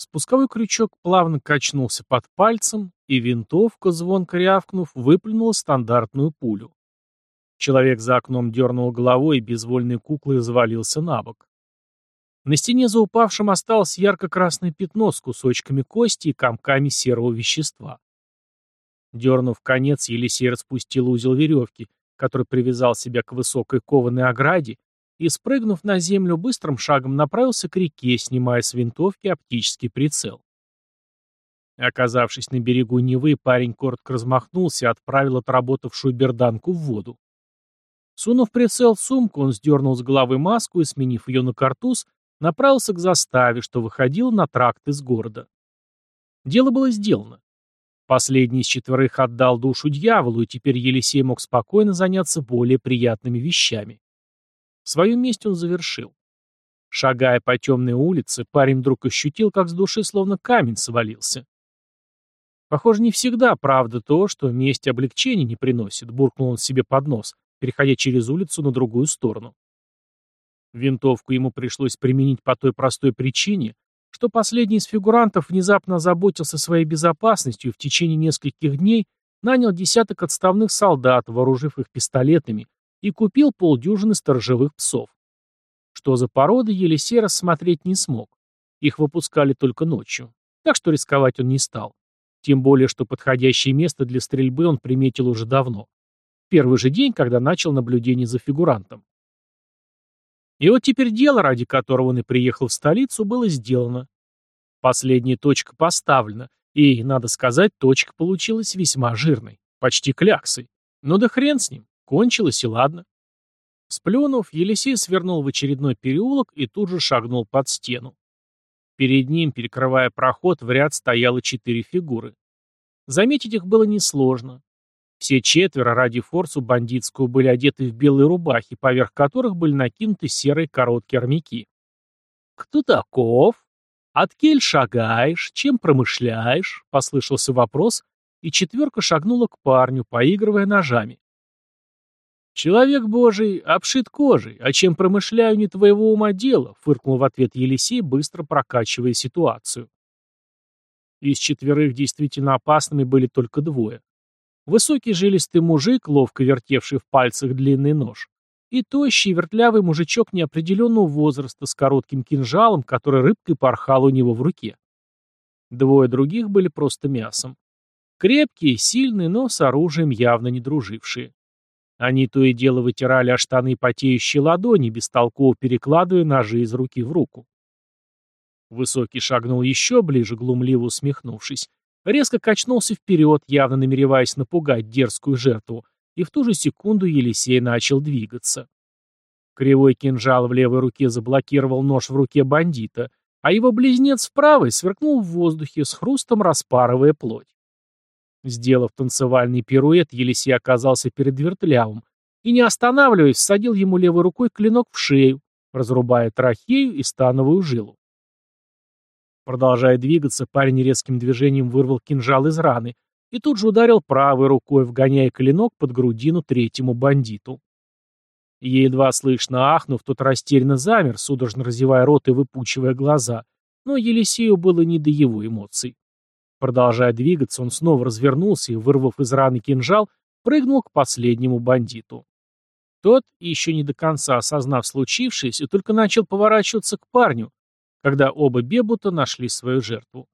Спусковой крючок плавно качнулся под пальцем, и винтовка, звонко рявкнув, выплюнула стандартную пулю. Человек за окном дернул головой и безвольной куклой завалился на бок. На стене за упавшим осталось ярко-красное пятно с кусочками кости и комками серого вещества. Дернув конец, Елисей распустил узел веревки, который привязал себя к высокой кованой ограде, и, спрыгнув на землю, быстрым шагом направился к реке, снимая с винтовки оптический прицел. Оказавшись на берегу Невы, парень коротко размахнулся и отправил отработавшую берданку в воду. Сунув прицел в сумку, он сдернул с головы маску и, сменив ее на картуз, направился к заставе, что выходил на тракт из города. Дело было сделано. Последний из четверых отдал душу дьяволу, и теперь Елисей мог спокойно заняться более приятными вещами. Свою месть он завершил. Шагая по темной улице, парень вдруг ощутил, как с души словно камень свалился. Похоже, не всегда правда то, что месть облегчения не приносит, буркнул он себе под нос, переходя через улицу на другую сторону. Винтовку ему пришлось применить по той простой причине, что последний из фигурантов внезапно заботился своей безопасностью и в течение нескольких дней нанял десяток отставных солдат, вооружив их пистолетами, и купил полдюжины сторожевых псов. Что за породы, Елисей рассмотреть не смог. Их выпускали только ночью, так что рисковать он не стал. Тем более, что подходящее место для стрельбы он приметил уже давно первый же день, когда начал наблюдение за фигурантом. И вот теперь дело, ради которого он и приехал в столицу, было сделано. Последняя точка поставлена, и, надо сказать, точка получилась весьма жирной, почти кляксой. Но да хрен с ним, кончилось и ладно. Сплюнув, Елисей свернул в очередной переулок и тут же шагнул под стену. Перед ним, перекрывая проход, в ряд стояло четыре фигуры. Заметить их было несложно. Все четверо ради форсу бандитского были одеты в белые рубахи, поверх которых были накинуты серые короткие армяки. «Кто таков? От кель шагаешь? Чем промышляешь?» — послышался вопрос, и четверка шагнула к парню, поигрывая ножами. «Человек божий обшит кожей, а чем промышляю, не твоего ума дело», — фыркнул в ответ Елисей, быстро прокачивая ситуацию. Из четверых действительно опасными были только двое. Высокий жилистый мужик, ловко вертевший в пальцах длинный нож, и тощий вертлявый мужичок неопределенного возраста с коротким кинжалом, который рыбкой порхал у него в руке. Двое других были просто мясом. Крепкие, сильные, но с оружием явно не дружившие. Они то и дело вытирали о штаны потеющие ладони, бестолково перекладывая ножи из руки в руку. Высокий шагнул еще ближе, глумливо усмехнувшись, резко качнулся вперед, явно намереваясь напугать дерзкую жертву, и в ту же секунду Елисей начал двигаться. Кривой кинжал в левой руке заблокировал нож в руке бандита, а его близнец в правой сверкнул в воздухе, с хрустом распарывая плоть. Сделав танцевальный пируэт, Елисей оказался перед вертлявым и, не останавливаясь, всадил ему левой рукой клинок в шею, разрубая трахею и становую жилу. Продолжая двигаться, парень резким движением вырвал кинжал из раны и тут же ударил правой рукой, вгоняя клинок под грудину третьему бандиту. Едва слышно ахнув, тот растерянно замер, судорожно разевая рот и выпучивая глаза, но Елисею было не до его эмоций. Продолжая двигаться, он снова развернулся и, вырвав из раны кинжал, прыгнул к последнему бандиту. Тот, еще не до конца осознав случившееся, только начал поворачиваться к парню, когда оба бебута нашли свою жертву.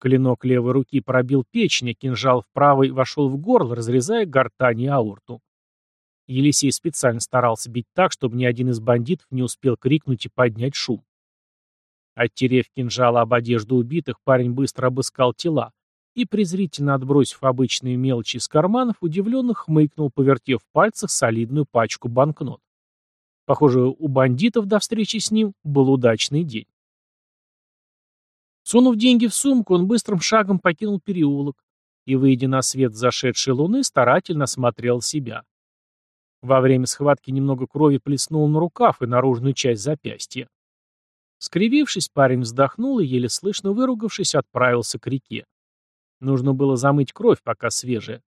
Клинок левой руки пробил печень, а кинжал в правой вошел в горло, разрезая гортань и аорту. Елисей специально старался бить так, чтобы ни один из бандитов не успел крикнуть и поднять шум. Оттерев кинжал об одежду убитых, парень быстро обыскал тела и, презрительно отбросив обычные мелочи из карманов, удивленно хмыкнул, повертев в пальцах солидную пачку банкнот. Похоже, у бандитов до встречи с ним был удачный день. Сунув деньги в сумку, он быстрым шагом покинул переулок и, выйдя на свет зашедшей луны, старательно смотрел себя. Во время схватки немного крови плеснул на рукав и наружную часть запястья. Скривившись, парень вздохнул и, еле слышно выругавшись, отправился к реке. Нужно было замыть кровь, пока свежая.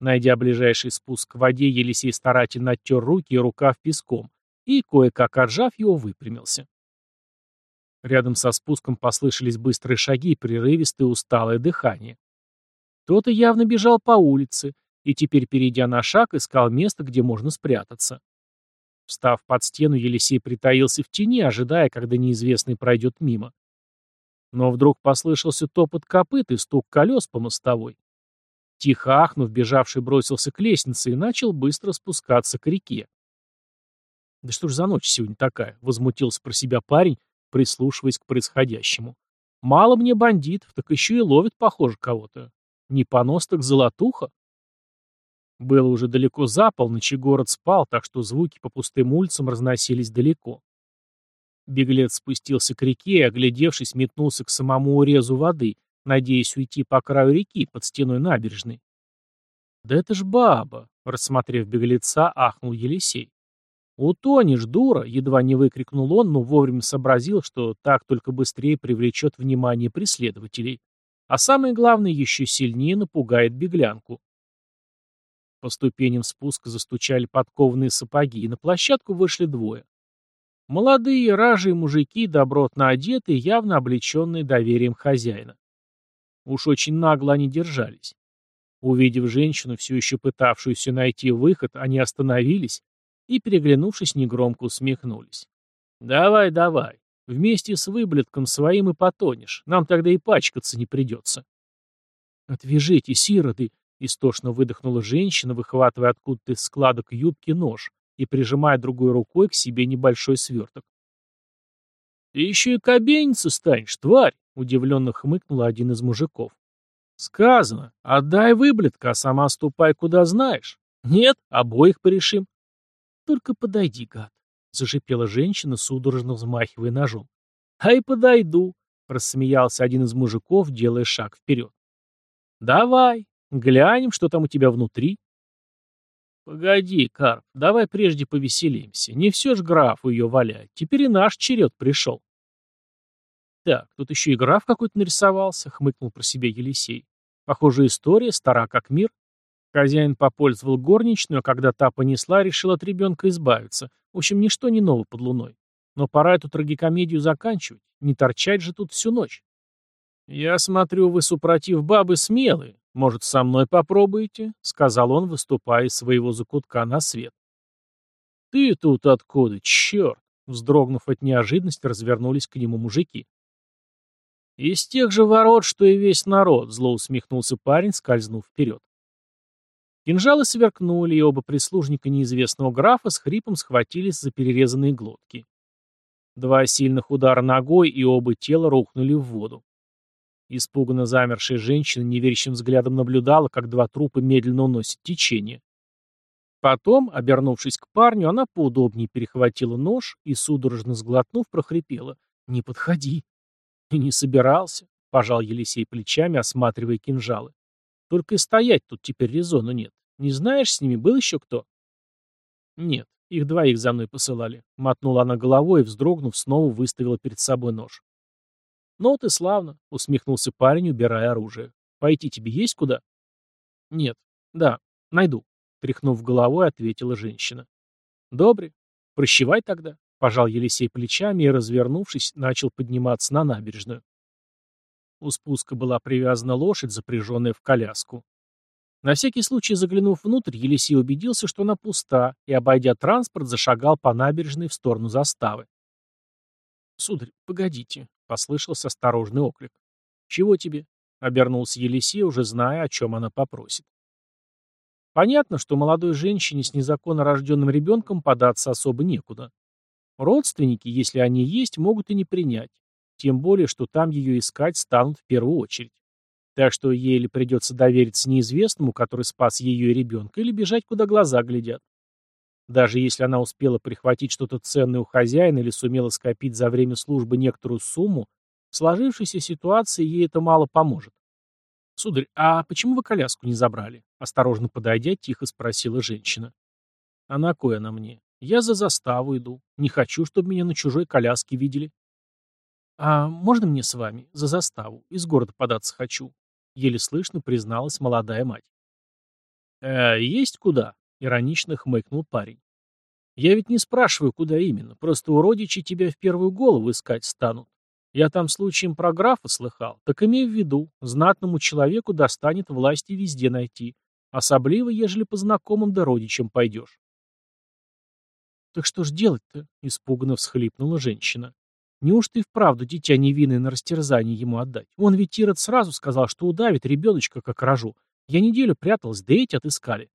Найдя ближайший спуск к воде, Елисей старательно оттер руки и рукав песком и, кое-как отжав его, выпрямился. Рядом со спуском послышались быстрые шаги и прерывистое усталое дыхание. Кто-то явно бежал по улице и теперь, перейдя на шаг, искал место, где можно спрятаться. Встав под стену, Елисей притаился в тени, ожидая, когда неизвестный пройдет мимо. Но вдруг послышался топот копыт и стук колес по мостовой. Тихо ахнув, бежавший бросился к лестнице и начал быстро спускаться к реке. «Да что ж за ночь сегодня такая?» — возмутился про себя парень, прислушиваясь к происходящему. «Мало мне бандитов, так еще и ловит, похоже, кого-то. Не понос, так золотуха». Было уже далеко за полночь, и город спал, так что звуки по пустым улицам разносились далеко. Беглец спустился к реке и, оглядевшись, метнулся к самому урезу воды, надеясь уйти по краю реки под стеной набережной. «Да это ж баба!» — рассмотрев беглеца, ахнул Елисей. «Утонешь, дура!» — едва не выкрикнул он, но вовремя сообразил, что так только быстрее привлечет внимание преследователей. А самое главное, еще сильнее напугает беглянку. По ступеням спуска застучали подкованные сапоги, и на площадку вышли двое. Молодые, ражие мужики, добротно одетые, явно облеченные доверием хозяина. Уж очень нагло они держались. Увидев женщину, все еще пытавшуюся найти выход, они остановились и, переглянувшись, негромко усмехнулись. «Давай, давай. Вместе с выблетком своим и потонешь. Нам тогда и пачкаться не придется». «Отвяжите, сироты!» — истошно выдохнула женщина, выхватывая откуда-то из складок юбки нож и прижимая другой рукой к себе небольшой сверток. «Ты еще и кабениться станешь, тварь!» — удивленно хмыкнул один из мужиков. «Сказано, отдай выблетка, а сама ступай куда знаешь. Нет, обоих порешим». «Только подойди, гад», — зашипела женщина, судорожно взмахивая ножом. «А и подойду», — рассмеялся один из мужиков, делая шаг вперед. «Давай, глянем, что там у тебя внутри». «Погоди, Карп, давай прежде повеселимся. Не все ж графу ее валять. Теперь и наш черед пришел». «Так, тут еще и граф какой-то нарисовался», — хмыкнул про себя Елисей. «Похоже, история стара как мир». Хозяин попользовал горничную, а когда та понесла, решил от ребенка избавиться. В общем, ничто не ново под луной. Но пора эту трагикомедию заканчивать. Не торчать же тут всю ночь. «Я смотрю, вы, супротив бабы, смелые. Может, со мной попробуете?» — сказал он, выступая из своего закутка на свет. «Ты тут откуда, черт!» Вздрогнув от неожиданности, развернулись к нему мужики. «Из тех же ворот, что и весь народ», — зло усмехнулся парень, скользнув вперед. Кинжалы сверкнули, и оба прислужника неизвестного графа с хрипом схватились за перерезанные глотки. Два сильных удара ногой, и оба тела рухнули в воду. Испуганно замершая женщина неверящим взглядом наблюдала, как два трупа медленно уносят течение. Потом, обернувшись к парню, она поудобнее перехватила нож и, судорожно сглотнув, прохрипела. «Не подходи!» «И не собирался», — пожал Елисей плечами, осматривая кинжалы. «Только и стоять тут теперь резону нет. Не знаешь, с ними был еще кто?» «Нет, их двоих за мной посылали», — мотнула она головой и, вздрогнув, снова выставила перед собой нож. «Ну вот и славно», — усмехнулся парень, убирая оружие. «Пойти тебе есть куда?» «Нет. Да, найду», — тряхнув головой, ответила женщина. «Добре. Прощевай тогда», — пожал Елисей плечами и, развернувшись, начал подниматься на набережную. У спуска была привязана лошадь, запряженная в коляску. На всякий случай заглянув внутрь, Елисей убедился, что она пуста, и, обойдя транспорт, зашагал по набережной в сторону заставы. «Сударь, погодите», — послышался осторожный оклик. «Чего тебе?» — обернулся Елисей, уже зная, о чем она попросит. Понятно, что молодой женщине с незаконно рожденным ребенком податься особо некуда. Родственники, если они есть, могут и не принять. Тем более, что там ее искать станут в первую очередь. Так что ей или придется довериться неизвестному, который спас ее и ребенка, или бежать, куда глаза глядят. Даже если она успела прихватить что-то ценное у хозяина или сумела скопить за время службы некоторую сумму, в сложившейся ситуации ей это мало поможет. «Сударь, а почему вы коляску не забрали?» Осторожно подойдя, тихо спросила женщина. «А на она мне? Я за заставу иду. Не хочу, чтобы меня на чужой коляске видели». «А можно мне с вами? За заставу. Из города податься хочу», — еле слышно призналась молодая мать. «Э, есть куда?» — иронично хмыкнул парень. «Я ведь не спрашиваю, куда именно. Просто у родичей тебя в первую голову искать станут. Я там случаем про графа слыхал, так имей в виду, знатному человеку достанет власти везде найти, особливо, ежели по знакомым да родичам пойдешь. «Так что ж делать-то?» — испуганно всхлипнула женщина. «Неужто и вправду дитя невинное на растерзание ему отдать? Он ведь Ирод сразу сказал, что удавит ребеночка, как рожу. Я неделю пряталась, да эти отыскали».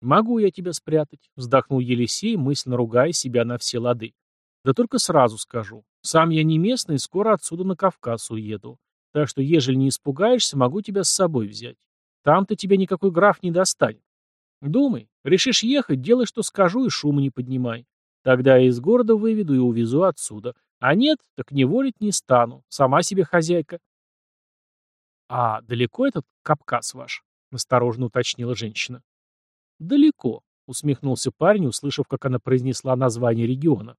«Могу я тебя спрятать», — вздохнул Елисей, мысленно ругая себя на все лады. «Да только сразу скажу. Сам я не местный скоро отсюда на Кавказ уеду. Так что, ежели не испугаешься, могу тебя с собой взять. Там-то тебя никакой граф не достанет. Думай, решишь ехать, делай, что скажу, и шума не поднимай. Тогда я из города выведу и увезу отсюда. А нет, так не волить не стану. Сама себе хозяйка. — А далеко этот Кавказ ваш? — осторожно уточнила женщина. — Далеко, — усмехнулся парень, услышав, как она произнесла название региона.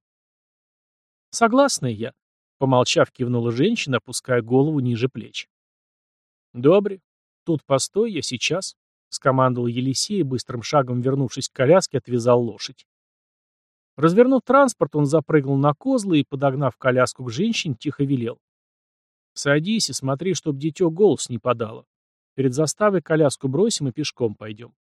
«Согласна я», — помолчав, кивнула женщина, опуская голову ниже плеч. «Добре. Тут постой, я сейчас», — скомандовал Елисей, быстрым шагом вернувшись к коляске, отвязал лошадь. Развернув транспорт, он запрыгнул на козлы и, подогнав коляску к женщине, тихо велел. «Садись и смотри, чтоб дитё голос не подало. Перед заставой коляску бросим и пешком пойдем».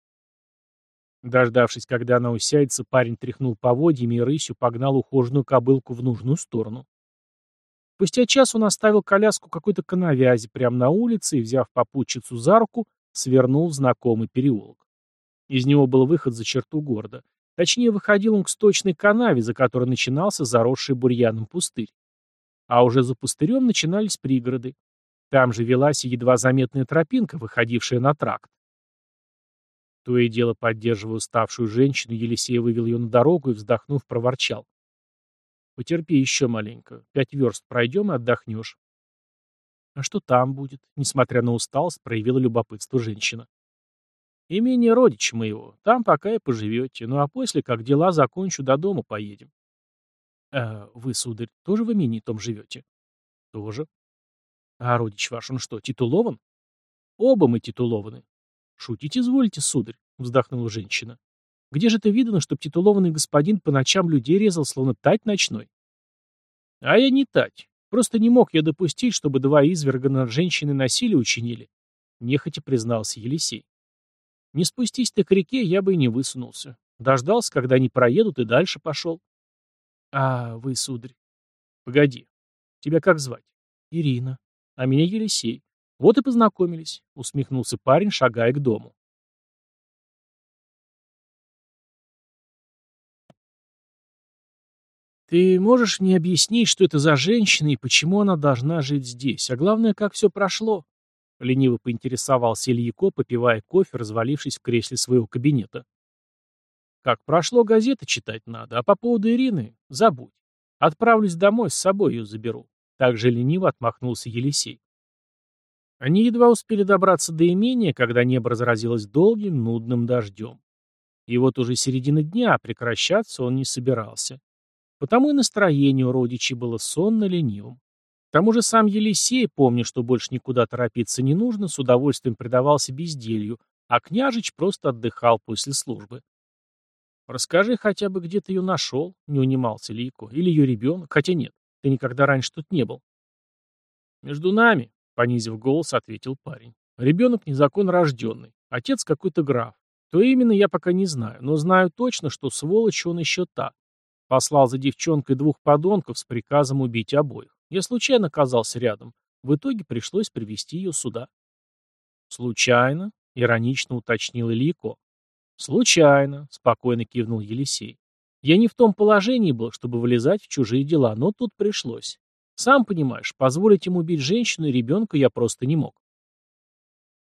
Дождавшись, когда она усядется, парень тряхнул поводьями и рысью погнал ухоженную кобылку в нужную сторону. Спустя час он оставил коляску какой-то коновязи прямо на улице и, взяв попутчицу за руку, свернул в знакомый переулок. Из него был выход за черту города. Точнее, выходил он к сточной канаве, за которой начинался заросший бурьяном пустырь. А уже за пустырем начинались пригороды. Там же велась едва заметная тропинка, выходившая на тракт. То и дело, поддерживая уставшую женщину, Елисей вывел ее на дорогу и, вздохнув, проворчал. «Потерпи еще маленько. Пять верст пройдем и отдохнешь». «А что там будет?» Несмотря на усталость, проявила любопытство женщина. «Имение родича моего. Там пока и поживете. Ну а после, как дела закончу, до дома поедем». «А вы, сударь, тоже в имении том живете?» «Тоже». «А родич ваш, он что, титулован?» «Оба мы титулованы. «Шутить изволите, сударь», — вздохнула женщина. «Где же это видано, чтоб титулованный господин по ночам людей резал, словно тать ночной?» «А я не тать. Просто не мог я допустить, чтобы два изверга над женщиной насилие учинили», — нехотя признался Елисей. «Не спустись ты к реке, я бы и не высунулся. Дождался, когда они проедут, и дальше пошел». «А вы, сударь?» «Погоди. Тебя как звать?» «Ирина. А меня Елисей. «Вот и познакомились», — усмехнулся парень, шагая к дому. «Ты можешь мне объяснить, что это за женщина и почему она должна жить здесь? А главное, как все прошло?» Лениво поинтересовался Ильяко, попивая кофе, развалившись в кресле своего кабинета. «Как прошло, газеты читать надо, а по поводу Ирины — забудь. Отправлюсь домой, с собой ее заберу». Так же лениво отмахнулся Елисей. Они едва успели добраться до имения, когда небо разразилось долгим, нудным дождем. И вот уже середина дня, а прекращаться он не собирался. Потому и настроение у родичей было сонно-ленивым. К тому же сам Елисей, помня, что больше никуда торопиться не нужно, с удовольствием предавался безделью, а княжич просто отдыхал после службы. «Расскажи хотя бы, где ты ее нашел», — не унимался Лико, — «или ее ребенок, хотя нет, ты никогда раньше тут не был». «Между нами», Понизив голос, ответил парень. Ребенок незаконно рожденный. Отец какой-то граф. То именно я пока не знаю, но знаю точно, что сволочь он еще та. Послал за девчонкой двух подонков с приказом убить обоих. Я случайно оказался рядом. В итоге пришлось привести ее сюда. Случайно? Иронично уточнил Ильяко. Случайно, спокойно кивнул Елисей. Я не в том положении был, чтобы влезать в чужие дела, но тут пришлось. Сам понимаешь, позволить ему убить женщину и ребенка я просто не мог.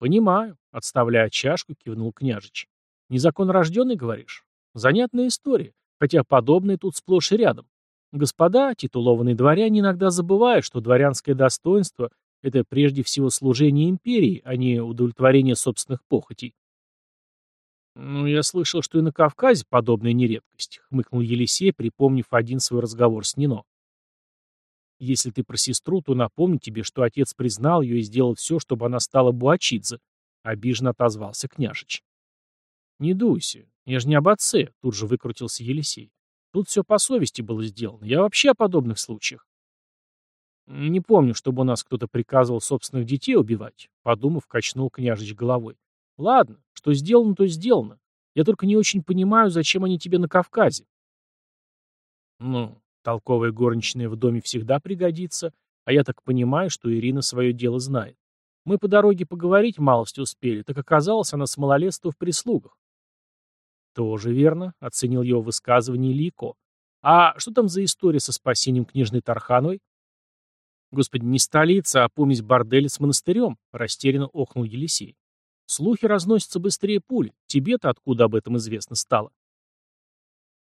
Понимаю, отставляя чашку, кивнул княжич. Незаконно рожденный, говоришь? Занятная история, хотя подобное тут сплошь и рядом. Господа, титулованные дворяне иногда забывают, что дворянское достоинство – это прежде всего служение империи, а не удовлетворение собственных похотей. «Ну, я слышал, что и на Кавказе подобная нередкость», — хмыкнул Елисей, припомнив один свой разговор с Нино. Если ты про сестру, то напомни тебе, что отец признал ее и сделал все, чтобы она стала Буачидзе, — обиженно отозвался княжич. Не дуйся, я же не об отце, — тут же выкрутился Елисей. Тут все по совести было сделано. Я вообще о подобных случаях. Не помню, чтобы у нас кто-то приказывал собственных детей убивать, подумав, качнул княжич головой. Ладно, что сделано, то сделано. Я только не очень понимаю, зачем они тебе на Кавказе. Ну, толковая горничная в доме всегда пригодится, а я так понимаю, что Ирина свое дело знает. Мы по дороге поговорить малость успели, так оказалось, она с малолетства в прислугах. Тоже верно, оценил его высказывание Лико. А что там за история со спасением княжны Тархановой? Господи, не столица, а помесь борделя с монастырем, растерянно охнул Елисей. Слухи разносятся быстрее пуль. Тебе-то откуда об этом известно стало?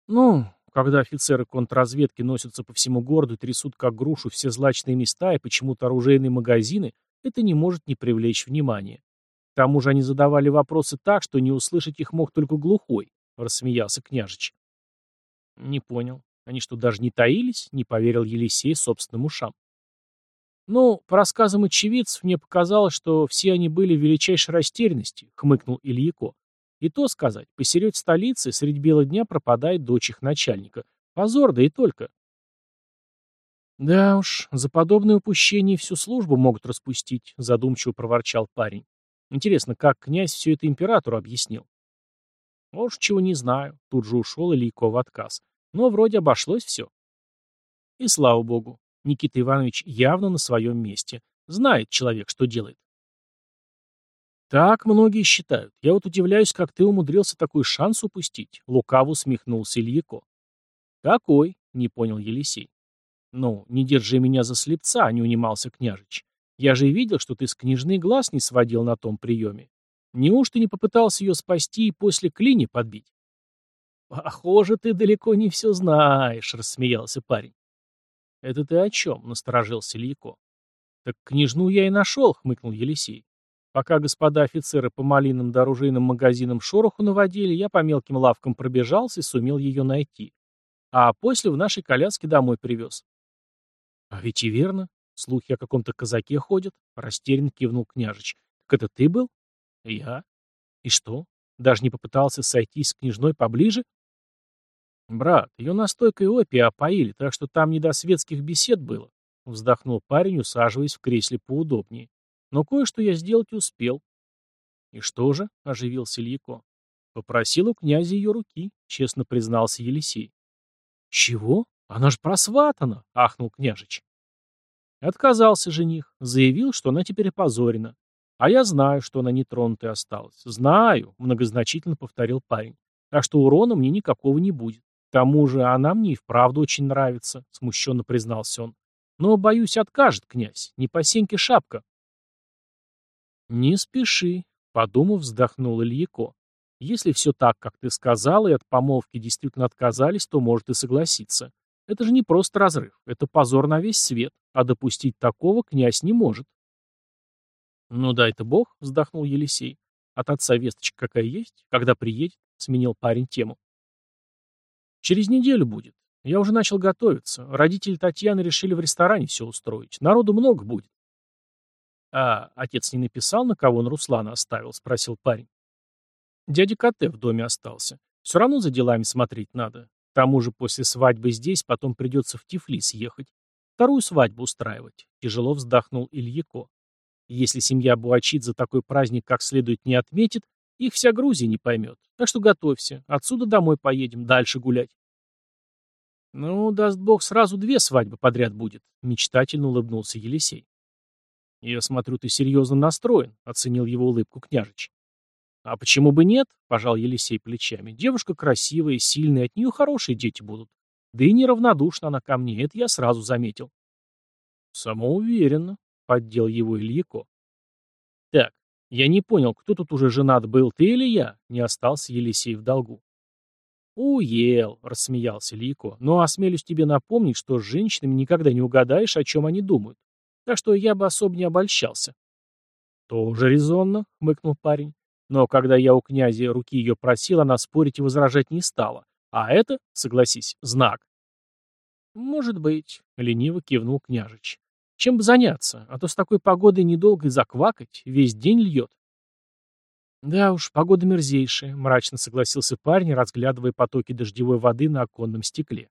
Ну, когда офицеры контрразведки носятся по всему городу трясут как грушу все злачные места и почему-то оружейные магазины, это не может не привлечь внимания. К тому же они задавали вопросы так, что не услышать их мог только глухой, рассмеялся княжич. Не понял. Они что, даже не таились? Не поверил Елисей собственным ушам. «Ну, по рассказам очевидцев, мне показалось, что все они были в величайшей растерянности», — хмыкнул Ильяко. «И то сказать, посередь столицы средь бела дня пропадает дочь их начальника. Позор, да и только». «Да уж, за подобное упущение всю службу могут распустить», — задумчиво проворчал парень. «Интересно, как князь все это императору объяснил?» «Уж чего не знаю», — тут же ушел Ильяко в отказ. «Но вроде обошлось все». И слава богу, Никита Иванович явно на своем месте. Знает человек, что делает. Так многие считают. Я вот удивляюсь, как ты умудрился такой шанс упустить. Лукаво усмехнулся Ильяко. Какой? Не понял Елисей. Ну, не держи меня за слепца, не унимался княжич. Я же видел, что ты с княжны глаз не сводил на том приеме. Неужто не попытался ее спасти и после клини подбить? «Похоже, ты далеко не все знаешь», — рассмеялся парень. «Это ты о чем?» — насторожился Ильяко. «Так княжну я и нашел», — хмыкнул Елисей. «Пока господа офицеры по малинным да оружейным магазинам шороху наводили, я по мелким лавкам пробежался и сумел ее найти. А после в нашей коляске домой привез». «А ведь и верно. Слухи о каком-то казаке ходят», — растерянно кивнул княжич. «Так это ты был?» «Я». «И что? Даже не попытался сойтись с княжной поближе?» «Брат, ее настойкой опия опоили, так что там не до светских бесед было», — вздохнул парень, усаживаясь в кресле поудобнее. «Но кое-что я сделать успел». «И что же?» — оживился Ильяко. «Попросил у князя ее руки», — честно признался Елисей. «Чего? Она же просватана!» — ахнул княжич. Отказался жених, заявил, что она теперь опозорена. А я знаю, что она нетронутой осталась. Знаю, многозначительно повторил парень. Так что урона мне никакого не будет тому же она мне и вправду очень нравится», — смущенно признался он. «Но, боюсь, откажет князь. Не по сеньке шапка». «Не спеши», — подумав, вздохнул Ильяко. «Если все так, как ты сказал, и от помолвки действительно отказались, то может и согласиться. Это же не просто разрыв, это позор на весь свет, а допустить такого князь не может». «Ну да, это бог», — вздохнул Елисей. «От отца весточка какая есть? Когда приедет?» — сменил парень тему. Через неделю будет. Я уже начал готовиться. Родители Татьяны решили в ресторане все устроить. Народу много будет. А отец не написал, на кого он Руслана оставил? Спросил парень. Дядя Коте в доме остался. Все равно за делами смотреть надо. К тому же после свадьбы здесь потом придется в Тифлис ехать. Вторую свадьбу устраивать. Тяжело вздохнул Ильяко. Если семья Буачидзе такой праздник как следует не отметит, их вся Грузия не поймет. Так что готовься. Отсюда домой поедем, дальше гулять. Ну, даст бог, сразу две свадьбы подряд будет, мечтательно улыбнулся Елисей. Я смотрю, ты серьезно настроен, оценил его улыбку княжич. А почему бы нет? Пожал Елисей плечами. Девушка красивая, сильная, от нее хорошие дети будут. Да и неравнодушна она ко мне, это я сразу заметил. Самоуверенно, поддел его Ильяко. Так, я не понял, кто тут уже женат был, ты или я? Не остался Елисей в долгу. «Уел», — рассмеялся Лико, — «но осмелюсь тебе напомнить, что с женщинами никогда не угадаешь, о чем они думают. Так что я бы особо не обольщался». «Тоже резонно», — хмыкнул парень. «Но когда я у князя руки ее просил, она спорить и возражать не стала. А это, согласись, знак». «Может быть», — лениво кивнул княжич. Чем бы заняться, а то с такой погодой недолго и заквакать, весь день льет. Да уж, погода мерзейшая, мрачно согласился парень, разглядывая потоки дождевой воды на оконном стекле.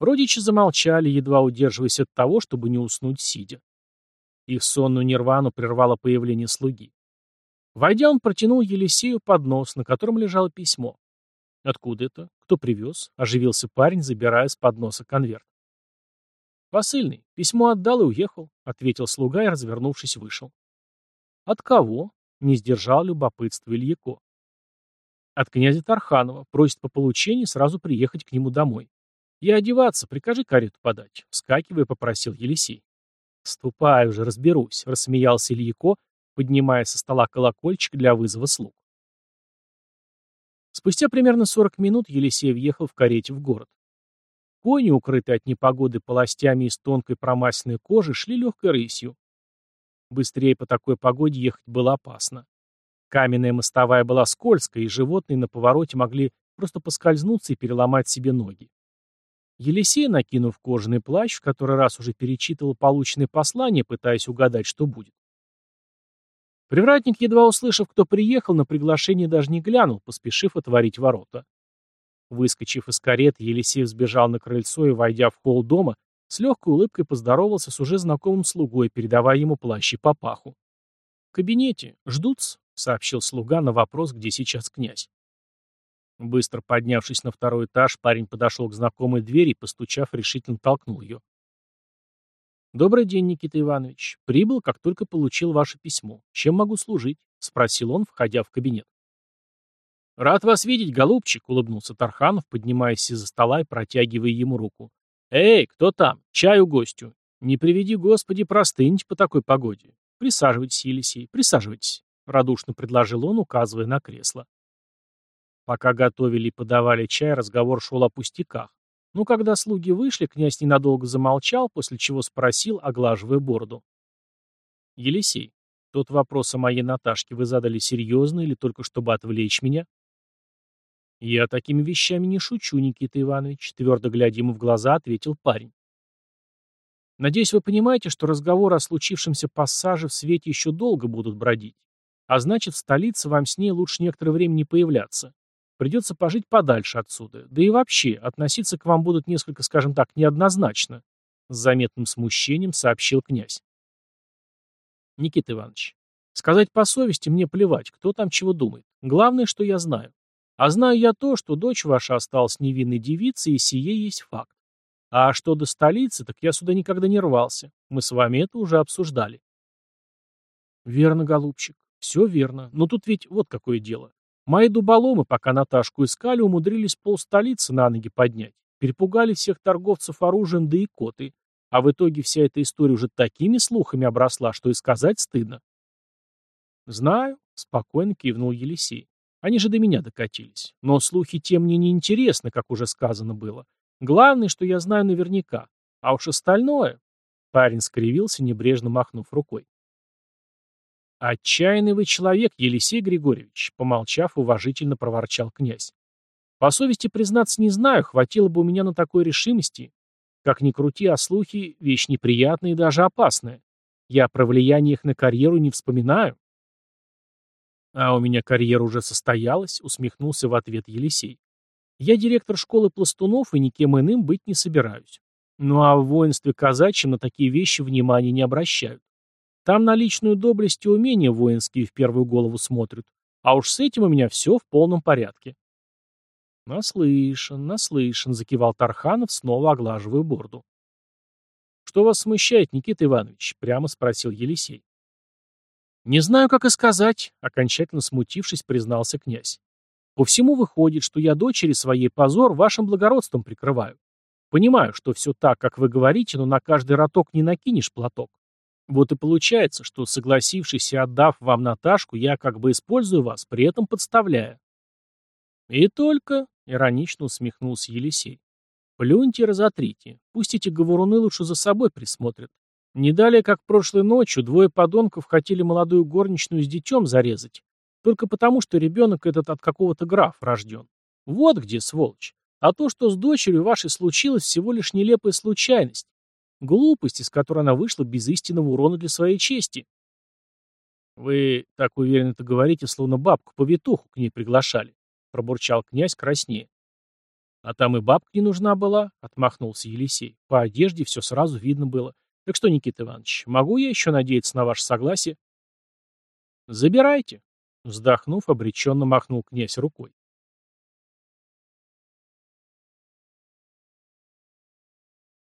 Родичи замолчали, едва удерживаясь от того, чтобы не уснуть сидя. Их сонную нирвану прервало появление слуги. Войдя, он протянул Елисею поднос, на котором лежало письмо. «Откуда это? Кто привез?» — оживился парень, забирая с подноса конверт. «Посыльный. Письмо отдал и уехал», — ответил слуга и, развернувшись, вышел. «От кого?» — не сдержал любопытство Ильяко. «От князя Тарханова. Просит по получении сразу приехать к нему домой. Я одеваться, прикажи карету подать», — вскакивая, попросил Елисей. «Ступай уже, разберусь», — рассмеялся Ильяко, поднимая со стола колокольчик для вызова слуг. Спустя примерно 40 минут Елисей въехал в карете в город. Кони, укрытые от непогоды полостями из тонкой промасленной кожи, шли легкой рысью. Быстрее по такой погоде ехать было опасно. Каменная мостовая была скользкая, и животные на повороте могли просто поскользнуться и переломать себе ноги. Елисей, накинув кожаный плащ, в который раз уже перечитывал полученные послания, пытаясь угадать, что будет. Привратник, едва услышав, кто приехал, на приглашение даже не глянул, поспешив отворить ворота. Выскочив из кареты, Елисей взбежал на крыльцо и, войдя в холл дома, с легкой улыбкой поздоровался с уже знакомым слугой, передавая ему плащ и папаху. «В кабинете. Ждут-с», — сообщил слуга на вопрос, где сейчас князь. Быстро поднявшись на второй этаж, парень подошел к знакомой двери и, постучав, решительно толкнул ее. «Добрый день, Никита Иванович. Прибыл, как только получил ваше письмо. Чем могу служить?» — спросил он, входя в кабинет. «Рад вас видеть, голубчик», — улыбнулся Тарханов, поднимаясь из-за стола и протягивая ему руку. «Эй, кто там? Чаю гостю. Не приведи, Господи, простыньте по такой погоде. Присаживайтесь, Елисей, присаживайтесь», — радушно предложил он, указывая на кресло. Пока готовили и подавали чай, разговор шел о пустяках. Но когда слуги вышли, князь ненадолго замолчал, после чего спросил, оглаживая бороду. «Елисей, тот вопрос о моей Наташке вы задали серьезно или только чтобы отвлечь меня?» «Я такими вещами не шучу, Никита Иванович», — твердо глядя ему в глаза, ответил парень. «Надеюсь, вы понимаете, что разговоры о случившемся пассаже в свете еще долго будут бродить. А значит, в столице вам с ней лучше некоторое время не появляться. Придется пожить подальше отсюда. Да и вообще, относиться к вам будут несколько, скажем так, неоднозначно», — с заметным смущением сообщил князь. «Никита Иванович, сказать по совести мне плевать, кто там чего думает. Главное, что я знаю. А знаю я то, что дочь ваша осталась невинной девицей, и сие есть факт. А что до столицы, так я сюда никогда не рвался. Мы с вами это уже обсуждали. Верно, голубчик, все верно. Но тут ведь вот какое дело. Мои дуболомы, пока Наташку искали, умудрились пол столицы на ноги поднять. Перепугали всех торговцев оружием да и коты. А в итоге вся эта история уже такими слухами обросла, что и сказать стыдно. «Знаю», — спокойно кивнул Елисей. Они же до меня докатились. Но слухи тем мне не интересны, как уже сказано было. Главное, что я знаю наверняка. А уж остальное... Парень скривился, небрежно махнув рукой. «Отчаянный вы человек, Елисей Григорьевич», — помолчав, уважительно проворчал князь. «По совести, признаться, не знаю, хватило бы у меня на такой решимости. Как ни крути, а слухи — вещь неприятная и даже опасная. Я про влияние их на карьеру не вспоминаю. «А у меня карьера уже состоялась», — усмехнулся в ответ Елисей. «Я директор школы пластунов и никем иным быть не собираюсь. Ну а в воинстве казачьем на такие вещи внимания не обращают. Там на личную доблесть и умения воинские в первую голову смотрят. А уж с этим у меня все в полном порядке». «Наслышан, наслышан», — закивал Тарханов, снова оглаживая борду. «Что вас смущает, Никита Иванович?» — прямо спросил Елисей. «Не знаю, как и сказать», — окончательно смутившись, признался князь. «По всему выходит, что я дочери своей позор вашим благородством прикрываю. Понимаю, что все так, как вы говорите, но на каждый роток не накинешь платок. Вот и получается, что, согласившись и отдав вам Наташку, я как бы использую вас, при этом подставляя». «И только», — иронично усмехнулся Елисей, — «плюньте и разотрите. Эти говоруны лучше за собой присмотрят. Не далее, как прошлой ночью, двое подонков хотели молодую горничную с детем зарезать, только потому, что ребенок этот от какого-то графа рожден. Вот где сволочь. А то, что с дочерью вашей случилось, всего лишь нелепая случайность. Глупость, из которой она вышла без истинного урона для своей чести. Вы так уверенно это говорите, словно бабку-повитуху к ней приглашали, пробурчал князь краснее. А там и бабка не нужна была, отмахнулся Елисей. По одежде все сразу видно было. Так что, Никита Иванович, могу я еще надеяться на ваше согласие? Забирайте, вздохнув, обреченно махнул князь рукой.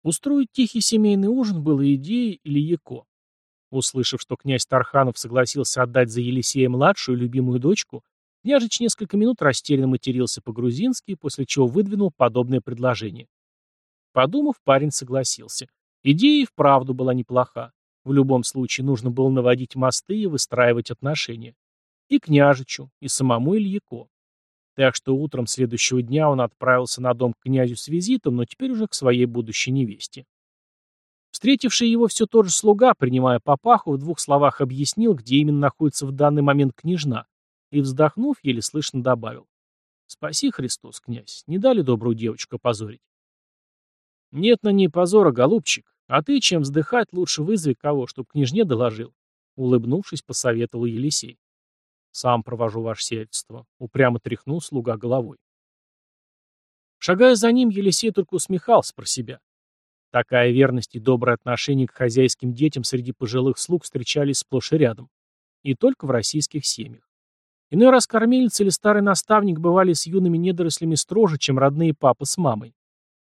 Устроить тихий семейный ужин было идеей Ильяко. Услышав, что князь Тарханов согласился отдать за Елисея младшую любимую дочку, княжич несколько минут растерянно матерился по-грузински, после чего выдвинул подобное предложение. Подумав, парень согласился. Идея и вправду была неплоха. В любом случае нужно было наводить мосты и выстраивать отношения. И княжичу, и самому Ильяко. Так что утром следующего дня он отправился на дом к князю с визитом, но теперь уже к своей будущей невесте. Встретивший его все тот же слуга, принимая папаху, в двух словах объяснил, где именно находится в данный момент княжна, и, вздохнув, еле слышно добавил. «Спаси, Христос, князь, не дали добрую девочку позорить». «Нет на ней позора, голубчик, а ты, чем вздыхать, лучше вызови кого, чтоб княжне доложил», улыбнувшись, посоветовал Елисей. «Сам провожу ваше сельство», — упрямо тряхнул слуга головой. Шагая за ним, Елисей только усмехался про себя. Такая верность и доброе отношение к хозяйским детям среди пожилых слуг встречались сплошь и рядом. И только в российских семьях. Иной раз кормилец или старый наставник бывали с юными недорослями строже, чем родные папа с мамой.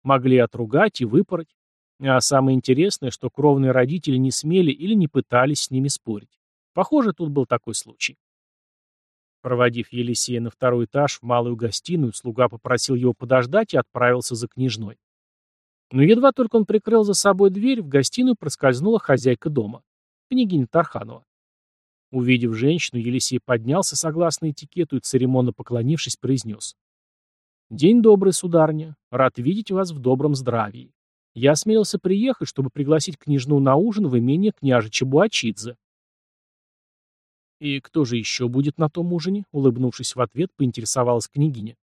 Могли отругать и выпороть. А самое интересное, что кровные родители не смели или не пытались с ними спорить. Похоже, тут был такой случай. Проводив Елисея на второй этаж в малую гостиную, слуга попросил его подождать и отправился за княжной. Но едва только он прикрыл за собой дверь, в гостиную проскользнула хозяйка дома, княгиня Тарханова. Увидев женщину, Елисей поднялся согласно этикету и, церемонно поклонившись, произнес. «День добрый, сударня. Рад видеть вас в добром здравии. Я осмелился приехать, чтобы пригласить княжну на ужин в имение княжича Буачидзе. «И кто же еще будет на том ужине?» — улыбнувшись в ответ, поинтересовалась княгиня.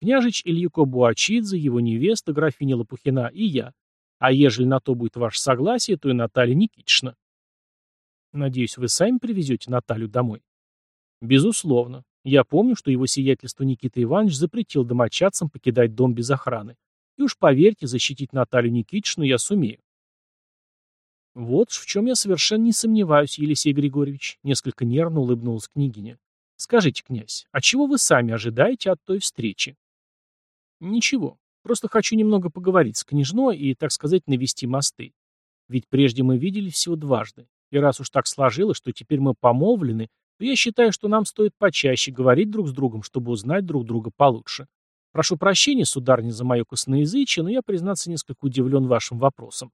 «Княжич Ильюко Буачидзе, его невеста, графиня Лопухина и я. А ежели на то будет ваше согласие, то и Наталья Никитична». «Надеюсь, вы сами привезете Наталью домой?» «Безусловно. Я помню, что его сиятельство Никита Иванович запретил домочадцам покидать дом без охраны. И уж поверьте, защитить Наталью Никитичну я сумею. «Вот в чем я совершенно не сомневаюсь, Елисей Григорьевич», — несколько нервно улыбнулась княгиня. «Скажите, князь, а чего вы сами ожидаете от той встречи?» «Ничего. Просто хочу немного поговорить с княжной и, так сказать, навести мосты. Ведь прежде мы виделись всего дважды. И раз уж так сложилось, что теперь мы помолвлены, то я считаю, что нам стоит почаще говорить друг с другом, чтобы узнать друг друга получше. Прошу прощения, сударыня, за мое косноязычие, но я, признаться, несколько удивлен вашим вопросом.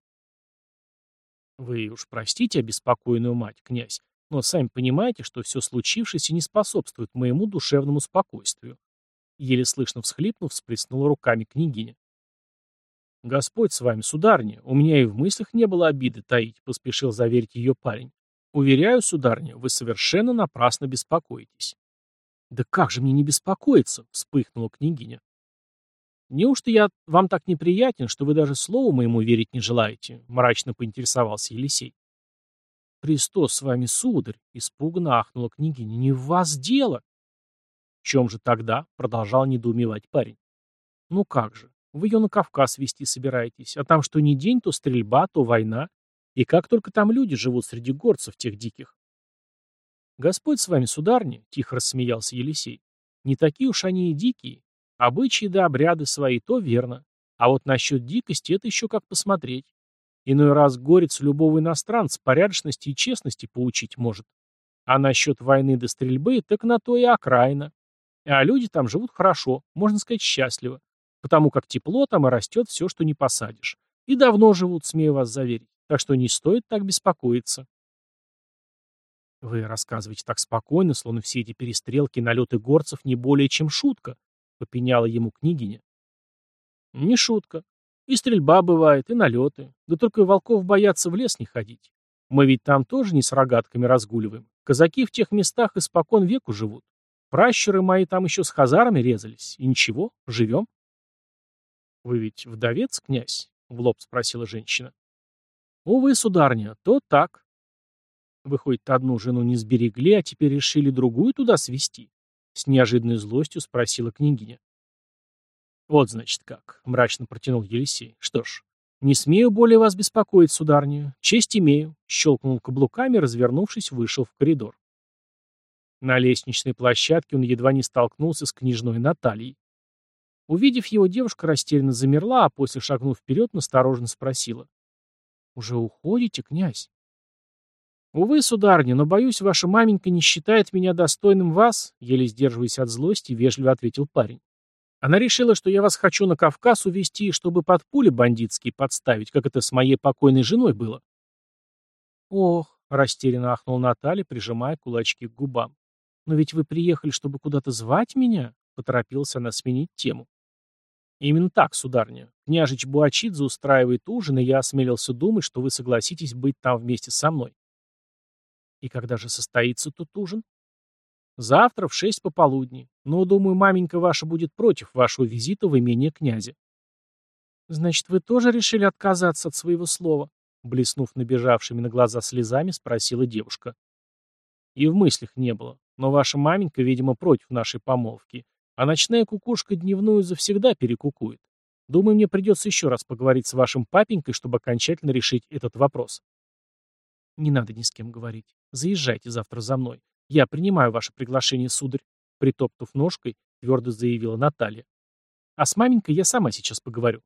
Вы уж простите обеспокоенную мать, князь, но сами понимаете, что все случившееся не способствует моему душевному спокойствию. Еле слышно всхлипнув, всплеснула руками княгиня. «Господь с вами, сударня, у меня и в мыслях не было обиды таить», — поспешил заверить ее парень. «Уверяю, сударня, вы совершенно напрасно беспокоитесь». «Да как же мне не беспокоиться?» — вспыхнула княгиня. «Неужто я вам так неприятен, что вы даже слову моему верить не желаете?» — мрачно поинтересовался Елисей. «Христос с вами, сударь!» — испуганно ахнула княгиня. «Не в вас дело!» «В чем же тогда?» — продолжал недоумевать парень. «Ну как же, вы ее на Кавказ вести собираетесь, а там что ни день, то стрельба, то война. И как только там люди живут среди горцев тех диких?» «Господь с вами, сударня!» — тихо рассмеялся Елисей. «Не такие уж они и дикие. Обычаи да обряды свои, то верно. А вот насчет дикости это еще как посмотреть. Иной раз горец любого иностранца порядочности и честности поучить может. А насчет войны до стрельбы, так на то и окраина. А люди там живут хорошо, можно сказать, счастливо. Потому как тепло там и растет все, что не посадишь. И давно живут, смею вас заверить. Так что не стоит так беспокоиться. Вы рассказываете так спокойно, словно все эти перестрелки налеты горцев не более чем шутка, — попеняла ему княгиня. «Не шутка. И стрельба бывает, и налеты. Да только волков боятся в лес не ходить. Мы ведь там тоже не с рогатками разгуливаем. Казаки в тех местах испокон веку живут. Пращуры мои там еще с хазарами резались. И ничего, живем». «Вы ведь вдовец, князь?» — в лоб спросила женщина. «Увы, сударня, то так. Вы хоть одну жену не сберегли, а теперь решили другую туда свести. С неожиданной злостью спросила княгиня. Вот, значит, как, мрачно протянул Елисей. Что ж, не смею более вас беспокоить, сударня. Честь имею, щелкнул каблуками, развернувшись, вышел в коридор. На лестничной площадке он едва не столкнулся с княжной Натальей. Увидев его, девушка растерянно замерла, а после, шагнув вперед, настороженно спросила. «Уже уходите, князь?» «Увы, сударыня, но, боюсь, ваша маменька не считает меня достойным вас», еле сдерживаясь от злости, вежливо ответил парень. «Она решила, что я вас хочу на Кавказ увезти, чтобы под пули бандитские подставить, как это с моей покойной женой было». «Ох», — растерянно ахнул Наталья, прижимая кулачки к губам. «Но ведь вы приехали, чтобы куда-то звать меня?» — поторопился она сменить тему. «Именно так, сударня. Княжич Буачидзе устраивает ужин, и я осмелился думать, что вы согласитесь быть там вместе со мной». «И когда же состоится тот ужин?» «Завтра в шесть пополудни. Но, думаю, маменька ваша будет против вашего визита в имение князя». «Значит, вы тоже решили отказаться от своего слова?» Блеснув набежавшими на глаза слезами, спросила девушка. «И в мыслях не было. Но ваша маменька, видимо, против нашей помолвки. А ночная кукушка дневную завсегда перекукует. Думаю, мне придется еще раз поговорить с вашим папенькой, чтобы окончательно решить этот вопрос. Не надо ни с кем говорить. Заезжайте завтра за мной. Я принимаю ваше приглашение, сударь. Притоптав ножкой, твердо заявила Наталья. А с маменькой я сама сейчас поговорю.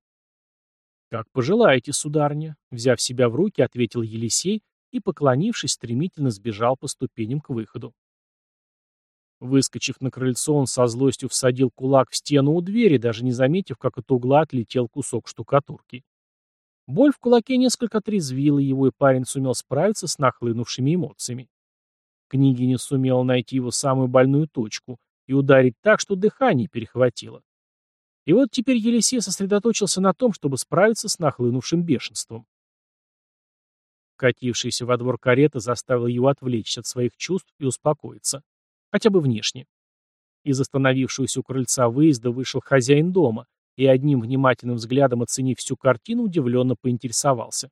Как пожелаете, сударня, взяв себя в руки, ответил Елисей и, поклонившись, стремительно сбежал по ступеням к выходу. Выскочив на крыльцо, он со злостью всадил кулак в стену у двери, даже не заметив, как от угла отлетел кусок штукатурки. Боль в кулаке несколько отрезвила его, и парень сумел справиться с нахлынувшими эмоциями. Княгиня сумела найти его самую больную точку и ударить так, что дыхание перехватило. И вот теперь Елисей сосредоточился на том, чтобы справиться с нахлынувшим бешенством. Катившаяся во двор карета заставила его отвлечься от своих чувств и успокоиться. Хотя бы внешне. Из остановившегося у крыльца выезда вышел хозяин дома и одним внимательным взглядом оценив всю картину, удивленно поинтересовался.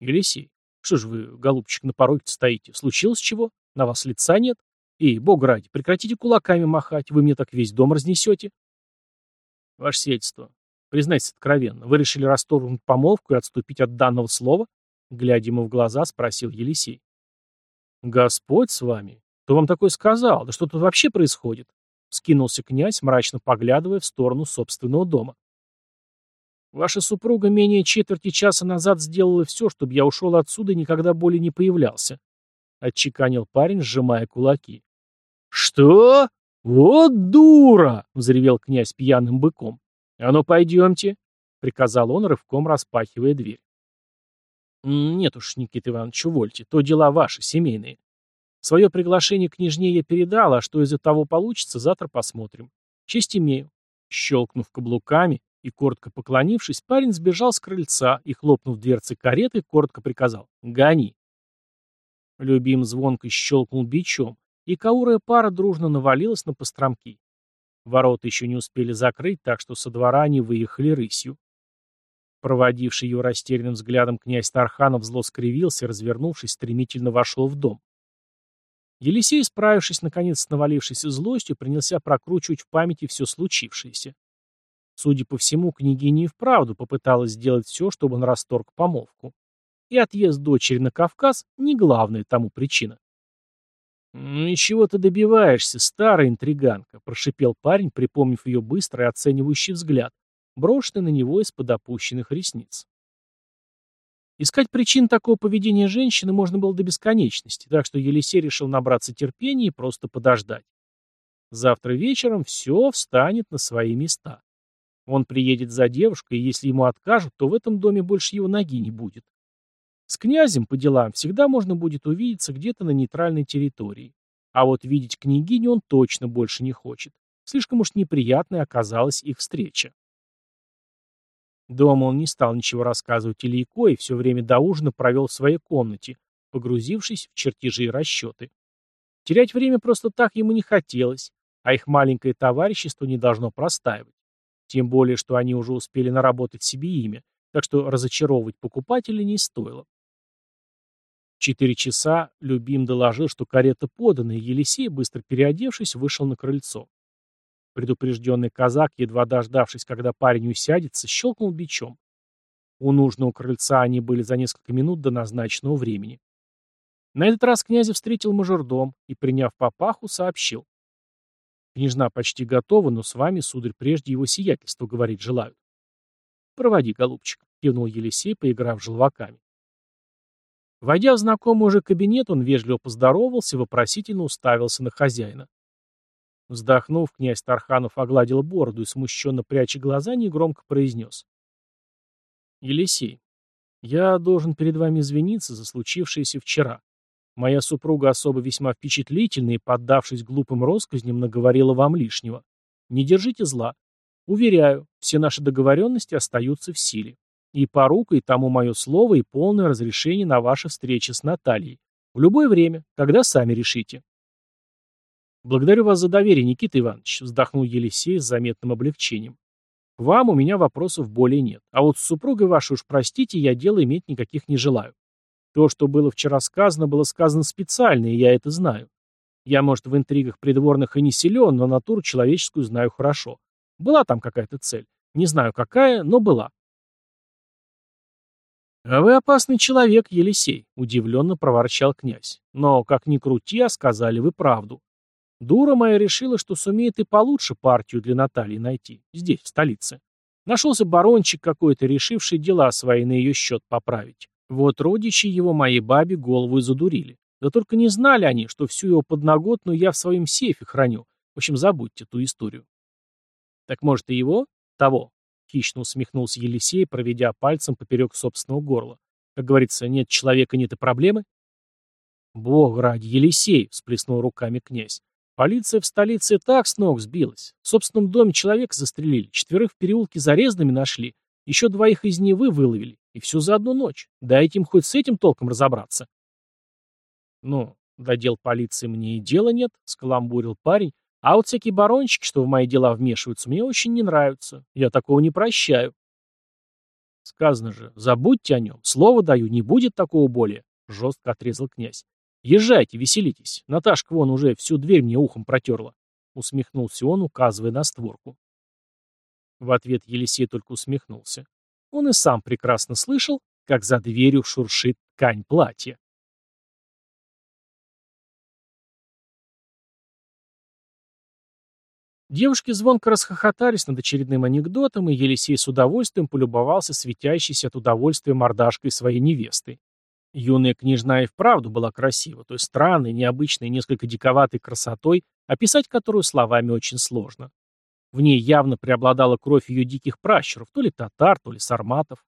«Елисей, что ж вы, голубчик, на пороге стоите? Случилось чего? На вас лица нет? Эй, бог ради, прекратите кулаками махать, вы мне так весь дом разнесете». «Ваше сельство, признайтесь откровенно, вы решили расторгнуть помолвку и отступить от данного слова?» Глядя ему в глаза, спросил Елисей. «Господь с вами, кто вам такое сказал? Да что тут вообще происходит? Скинулся князь, мрачно поглядывая в сторону собственного дома. Ваша супруга менее четверти часа назад сделала все, чтобы я ушел отсюда и никогда более не появлялся. Отчеканил парень, сжимая кулаки. Что? Вот дура! Взревел князь пьяным быком. А ну пойдемте, приказал он, рывком распахивая дверь. Нет уж, Никита Иванович, увольте, то дела ваши, семейные. Свое приглашение княжне я передал, а что из этого получится, завтра посмотрим. Честь имею. Щелкнув каблуками и коротко поклонившись, парень сбежал с крыльца и, хлопнув дверцы кареты, коротко приказал «Гони». Любим звонко щелкнул бичом, и каурая пара дружно навалилась на постромки. Ворота еще не успели закрыть, так что со двора они выехали рысью. Проводивший ее растерянным взглядом князь Тарханов зло скривился развернувшись, стремительно вошел в дом. Елисей, справившись наконец с навалившейся злостью, принялся прокручивать в памяти все случившееся. Судя по всему, княгиня и вправду попыталась сделать все, чтобы он расторг помолвку. И отъезд дочери на Кавказ — не главная тому причина. «Ну и чего ты добиваешься, старая интриганка?» — прошипел парень, припомнив ее быстрый оценивающий взгляд, брошенный на него из-под опущенных ресниц. Искать причин такого поведения женщины можно было до бесконечности, так что Елисей решил набраться терпения и просто подождать. Завтра вечером все встанет на свои места. Он приедет за девушкой, и если ему откажут, то в этом доме больше его ноги не будет. С князем по делам всегда можно будет увидеться где-то на нейтральной территории. А вот видеть княгиню он точно больше не хочет. Слишком уж неприятной оказалась их встреча. Дома он не стал ничего рассказывать Ильяко и все время до ужина провел в своей комнате, погрузившись в чертежи и расчеты. Терять время просто так ему не хотелось, а их маленькое товарищество не должно простаивать. Тем более, что они уже успели наработать себе имя, так что разочаровывать покупателя не стоило. В четыре часа Любим доложил, что карета подана, и Елисей, быстро переодевшись, вышел на крыльцо. Предупрежденный казак, едва дождавшись, когда парень усядется, щелкнул бичом. У нужного крыльца они были за несколько минут до назначенного времени. На этот раз князя встретил мажордом и, приняв папаху, сообщил. «Княжна почти готова, но с вами, сударь, прежде его сиятельство говорить желают». «Проводи, голубчик», — кивнул Елисей, поиграв желваками. Войдя в знакомый уже кабинет, он вежливо поздоровался и вопросительно уставился на хозяина. Вздохнув, князь Тарханов огладил бороду и, смущенно пряча глаза, негромко произнес. «Елисей, я должен перед вами извиниться за случившееся вчера. Моя супруга особо весьма впечатлительная и, поддавшись глупым россказням, наговорила вам лишнего. Не держите зла. Уверяю, все наши договоренности остаются в силе. И порукой тому мое слово и полное разрешение на ваши встречи с Натальей. В любое время, когда сами решите. Благодарю вас за доверие, Никита Иванович, вздохнул Елисей с заметным облегчением. К вам у меня вопросов более нет. А вот с супругой вашей уж простите, я дела иметь никаких не желаю. То, что было вчера сказано, было сказано специально, и я это знаю. Я, может, в интригах придворных и не силен, но натуру человеческую знаю хорошо. Была там какая-то цель. Не знаю какая, но была. «А вы опасный человек, Елисей», — удивленно проворчал князь. «Но, как ни крути, а сказали вы правду. Дура моя решила, что сумеет и получше партию для Натальи найти, здесь, в столице. Нашелся барончик какой-то, решивший дела свои на ее счет поправить. Вот родичи его моей бабе голову и задурили. Да только не знали они, что всю его подноготную я в своем сейфе храню. В общем, забудьте ту историю. Так может и его? Того. Хищно усмехнулся Елисей, проведя пальцем поперек собственного горла. Как говорится, нет человека, нет и проблемы. Бог ради, Елисей, всплеснул руками князь. Полиция в столице так с ног сбилась. В собственном доме человека застрелили, четверых в переулке зарезанными нашли, еще двоих из Невы выловили. И все за одну ночь. Дайте им хоть с этим толком разобраться. Ну, до дел полиции мне и дела нет, скаламбурил парень, а вот всякие барончики, что в мои дела вмешиваются, мне очень не нравятся. Я такого не прощаю. Сказано же, забудьте о нем. Слово даю, не будет такого более. Жестко отрезал князь. Езжайте, веселитесь. Наташка вон уже всю дверь мне ухом протерла. Усмехнулся он, указывая на створку. В ответ Елисей только усмехнулся. Он и сам прекрасно слышал, как за дверью шуршит ткань платья. Девушки звонко расхохотались над очередным анекдотом, и Елисей с удовольствием полюбовался светящейся от удовольствия мордашкой своей невесты. Юная княжна и вправду была красива, той странной, необычной, несколько диковатой красотой, описать которую словами очень сложно. В ней явно преобладала кровь ее диких пращуров, то ли татар, то ли сарматов.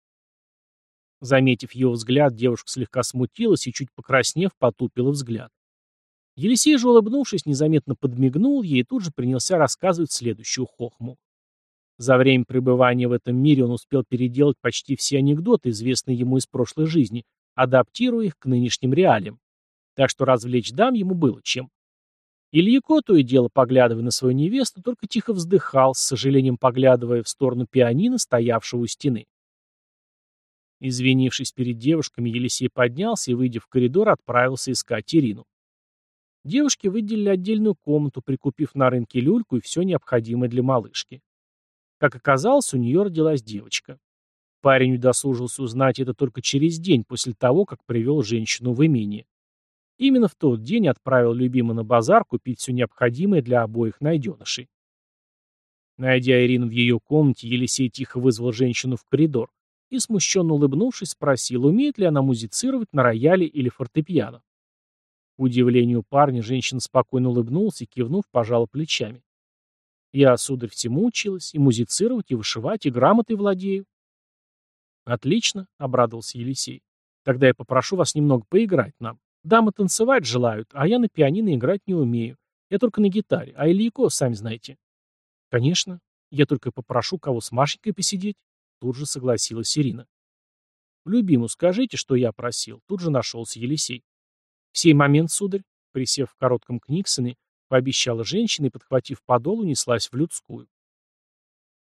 Заметив его взгляд, девушка слегка смутилась и, чуть покраснев, потупила взгляд. Елисей же, улыбнувшись, незаметно подмигнул ей и тут же принялся рассказывать следующую хохму. За время пребывания в этом мире он успел переделать почти все анекдоты, известные ему из прошлой жизни, адаптируя их к нынешним реалиям. Так что развлечь дам ему было чем. Ильяко, то и дело поглядывая на свою невесту, только тихо вздыхал, с сожалением поглядывая в сторону пианино, стоявшего у стены. Извинившись перед девушками, Елисей поднялся и, выйдя в коридор, отправился искать Ирину. Девушки выделили отдельную комнату, прикупив на рынке люльку и все необходимое для малышки. Как оказалось, у нее родилась девочка. Парень удосужился узнать это только через день после того, как привел женщину в имение. Именно в тот день отправил любимый на базар купить все необходимое для обоих найденышей. Найдя Ирину в ее комнате, Елисей тихо вызвал женщину в коридор и, смущенно улыбнувшись, спросил, умеет ли она музицировать на рояле или фортепиано. К удивлению парня, женщина спокойно улыбнулась и, кивнув, пожала плечами. «Я, сударь, всему училась, и музицировать, и вышивать, и грамотой владею». «Отлично», — обрадовался Елисей. «Тогда я попрошу вас немного поиграть нам. Дамы танцевать желают, а я на пианино играть не умею. Я только на гитаре, а Ильяко, сами знаете». «Конечно. Я только попрошу кого с Машенькой посидеть», — тут же согласилась Ирина. «Любиму скажите, что я просил», — тут же нашелся Елисей. В сей момент, сударь, присев в коротком книгсоне, пообещала женщина и, подхватив подол, унеслась в людскую.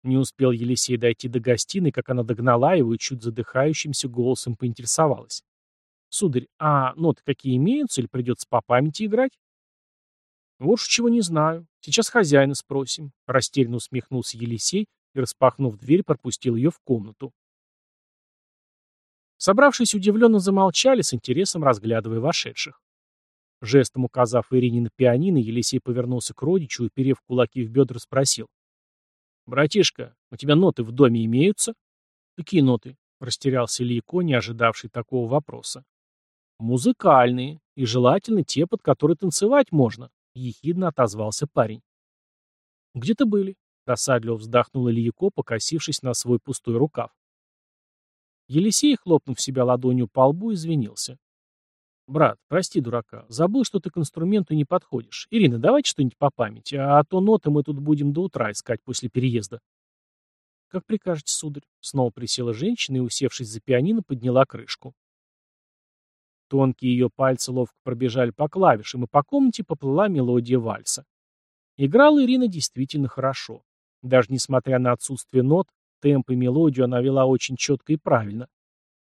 Не успел Елисей дойти до гостиной, как она догнала его и чуть задыхающимся голосом поинтересовалась. «Сударь, а ноты какие имеются или придется по памяти играть?» Вот уж чего не знаю. Сейчас хозяина спросим. Растерянно усмехнулся Елисей и, распахнув дверь, пропустил ее в комнату. Собравшись удивленно замолчали, с интересом разглядывая вошедших. Жестом указав Ирине на пианино, Елисей повернулся к родичу и, уперев кулаки в бедра, спросил. «Братишка, у тебя ноты в доме имеются?» «Какие ноты?» — растерялся Ильяко, не ожидавший такого вопроса. «Музыкальные, и желательно те, под которые танцевать можно», — ехидно отозвался парень. «Где-то были?» — досадливо вздохнул Ильяко, покосившись на свой пустой рукав. Елисей, хлопнув себя ладонью по лбу, извинился. «Брат, прости дурака, забыл, что ты к инструменту не подходишь. Ирина, давайте что-нибудь по памяти, а то ноты мы тут будем до утра искать после переезда». «Как прикажете, сударь?» Снова присела женщина и, усевшись за пианино, подняла крышку. Тонкие ее пальцы ловко пробежали по клавишам, и по комнате поплыла мелодия вальса. Играла Ирина действительно хорошо. Даже несмотря на отсутствие нот, Темп и мелодию она вела очень четко и правильно.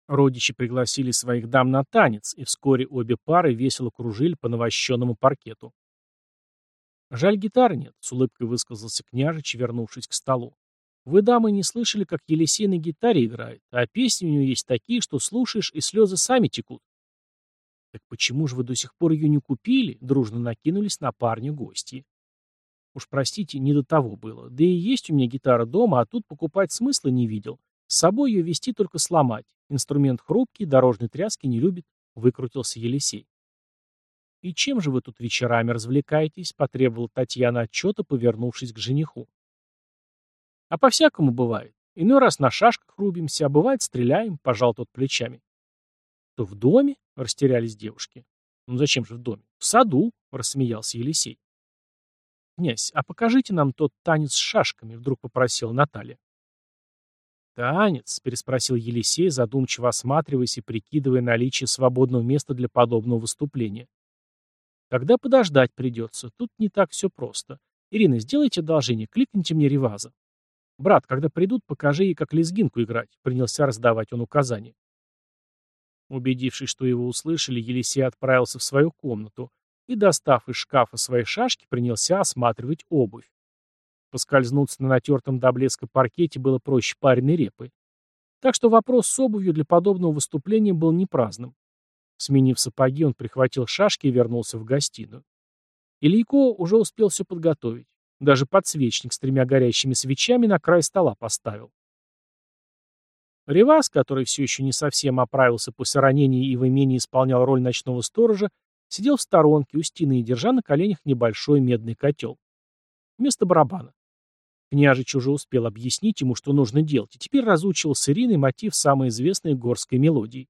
Родичи пригласили своих дам на танец, и вскоре обе пары весело кружили по навощенному паркету. «Жаль, гитары нет», — с улыбкой высказался княжич, вернувшись к столу. «Вы, дамы, не слышали, как Елисей на гитаре играет, а песни у него есть такие, что слушаешь, и слезы сами текут». «Так почему же вы до сих пор ее не купили?» — дружно накинулись на парня гости. Уж простите, не до того было. Да и есть у меня гитара дома, а тут покупать смысла не видел. С собой ее вести только сломать. Инструмент хрупкий, дорожной тряски не любит. Выкрутился Елисей. «И чем же вы тут вечерами развлекаетесь?» — потребовала Татьяна отчета, повернувшись к жениху. «А по-всякому бывает. Иной раз на шашках рубимся, а бывает стреляем», — пожал тот плечами. «То в доме?» — растерялись девушки. «Ну зачем же в доме?» «В саду», — рассмеялся Елисей. «Князь, а покажите нам тот танец с шашками», — вдруг попросила Наталья. «Танец?» — переспросил Елисей, задумчиво осматриваясь и прикидывая наличие свободного места для подобного выступления. «Когда подождать придется? Тут не так все просто. Ирина, сделайте одолжение, кликните мне реваза». «Брат, когда придут, покажи ей, как лезгинку играть», — принялся раздавать он указания. Убедившись, что его услышали, Елисей отправился в свою комнату, и, достав из шкафа свои шашки, принялся осматривать обувь. Поскользнуться на натертом до блеска паркете было проще пареной репы. Так что вопрос с обувью для подобного выступления был не праздным. Сменив сапоги, он прихватил шашки и вернулся в гостиную. Ильяко уже успел все подготовить. Даже подсвечник с тремя горящими свечами на край стола поставил. Ревас, который все еще не совсем оправился после ранения и в имении исполнял роль ночного сторожа, Сидел в сторонке у стены, держа на коленях небольшой медный котел. Вместо барабана. Княжич уже успел объяснить ему, что нужно делать, и теперь разучивал с Ириной мотив самой известной горской мелодии.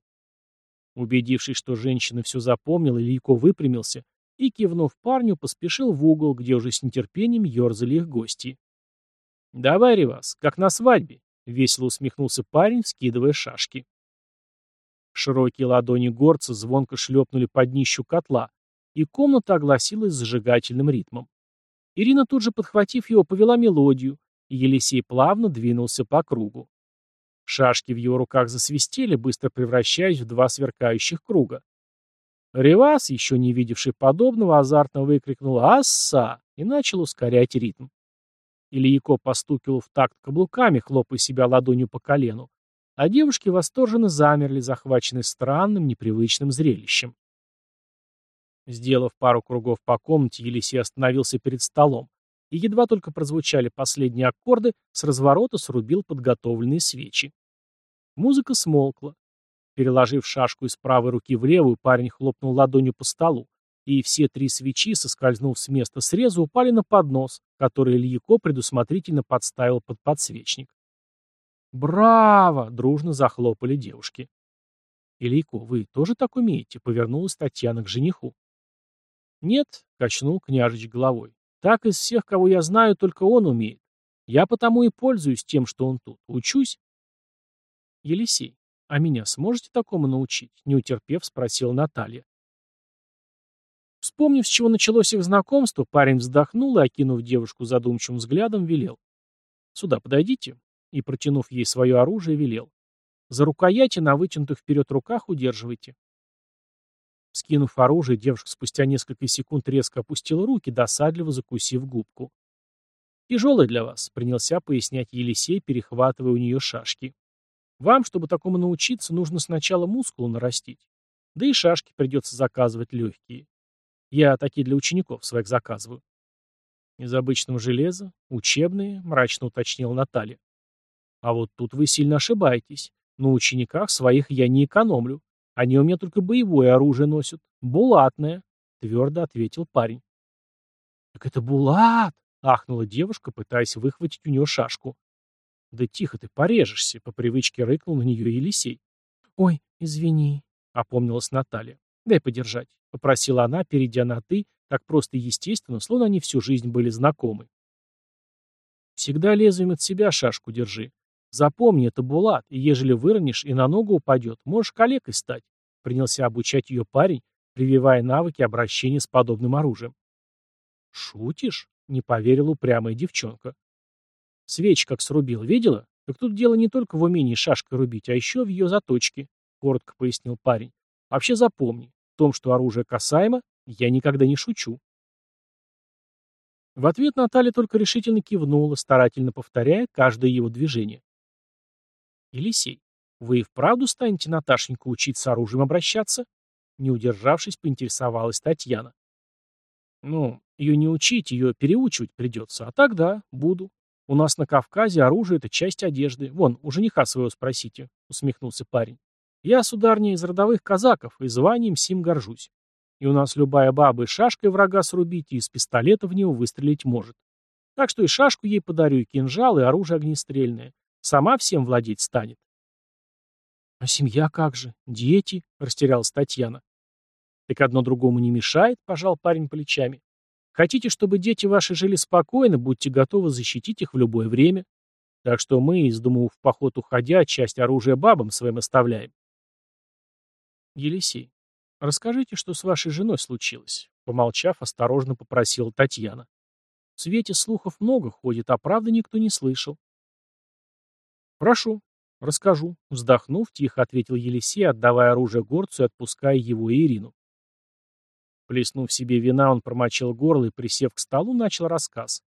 Убедившись, что женщина все запомнила, Ильяко выпрямился и, кивнув парню, поспешил в угол, где уже с нетерпением ерзали их гости. «Давай, Ревас, как на свадьбе», — весело усмехнулся парень, скидывая шашки. Широкие ладони горца звонко шлепнули под днищу котла, и комната огласилась зажигательным ритмом. Ирина тут же, подхватив его, повела мелодию, и Елисей плавно двинулся по кругу. Шашки в его руках засвистели, быстро превращаясь в два сверкающих круга. Ревас, еще не видевший подобного, азартно выкрикнул «Асса!» и начал ускорять ритм. Ильяко постукивал в такт каблуками, хлопая себя ладонью по колену, а девушки восторженно замерли, захваченные странным, непривычным зрелищем. Сделав пару кругов по комнате, Елисей остановился перед столом, и едва только прозвучали последние аккорды, с разворота срубил подготовленные свечи. Музыка смолкла. Переложив шашку из правой руки в левую, парень хлопнул ладонью по столу, и все три свечи, соскользнув с места среза, упали на поднос, который Ильяко предусмотрительно подставил под подсвечник. «Браво!» — дружно захлопали девушки. «Илейко, вы тоже так умеете?» — повернулась Татьяна к жениху. «Нет», — качнул княжич головой. «Так из всех, кого я знаю, только он умеет. Я потому и пользуюсь тем, что он тут. Учусь». «Елисей, а меня сможете такому научить?» — не утерпев, спросила Наталья. Вспомнив, с чего началось их знакомство, парень вздохнул и, окинув девушку задумчивым взглядом, велел. «Сюда подойдите и, протянув ей свое оружие, велел. «За рукояти на вытянутых вперед руках удерживайте». Скинув оружие, девушка спустя несколько секунд резко опустила руки, досадливо закусив губку. «Тяжелый для вас», — принялся пояснять Елисей, перехватывая у нее шашки. «Вам, чтобы такому научиться, нужно сначала мускулы нарастить. Да и шашки придется заказывать легкие. Я такие для учеников своих заказываю». «Из обычного железа? Учебные?» — мрачно уточнил Наталья. «А вот тут вы сильно ошибаетесь. На учениках своих я не экономлю. Они у меня только боевое оружие носят. Булатное», — твердо ответил парень. «Так это Булат!» — ахнула девушка, пытаясь выхватить у нее шашку. «Да тихо ты, порежешься!» — по привычке рыкнул на нее Елисей. «Ой, извини!» — опомнилась Наталья. «Дай подержать», — попросила она, перейдя на «ты», так просто и естественно, словно они всю жизнь были знакомы. «Всегда лезвием от себя шашку держи. Запомни, это Булат, и ежели выронишь и на ногу упадет, можешь калекой стать», — принялся обучать ее парень, прививая навыки обращения с подобным оружием. «Шутишь?» — не поверила упрямая девчонка. «Свеч как срубил, видела? Так тут дело не только в умении шашкой рубить, а еще в ее заточке», — коротко пояснил парень. «Вообще запомни, в том, что оружие касаемо, я никогда не шучу». В ответ Наталья только решительно кивнула, старательно повторяя каждое его движение. «Елисей, вы и вправду станете Наташеньку учить с оружием обращаться?» Не удержавшись, поинтересовалась Татьяна. «Ну, ее не учить, ее переучивать придется, а тогда буду. У нас на Кавказе оружие — это часть одежды. Вон, у жениха своего спросите», — усмехнулся парень. «Я, сударня, из родовых казаков, и званием сим горжусь. И у нас любая баба и шашкой врага срубить, и из пистолета в него выстрелить может. Так что и шашку ей подарю, и кинжал, и оружие огнестрельное. Сама всем владеть станет. «А семья как же? Дети?» — растерялась Татьяна. «Так одно другому не мешает», — пожал парень плечами. «Хотите, чтобы дети ваши жили спокойно, будьте готовы защитить их в любое время. Так что мы, из дому в поход уходя, часть оружия бабам своим оставляем». «Елисей, расскажите, что с вашей женой случилось?» Помолчав, осторожно попросила Татьяна. В свете слухов много ходит, а правда никто не слышал. «Прошу, расскажу», — вздохнув, тихо ответил Елисей, отдавая оружие горцу и отпуская его и Ирину. Плеснув себе вина, он промочил горло и, присев к столу, начал рассказ.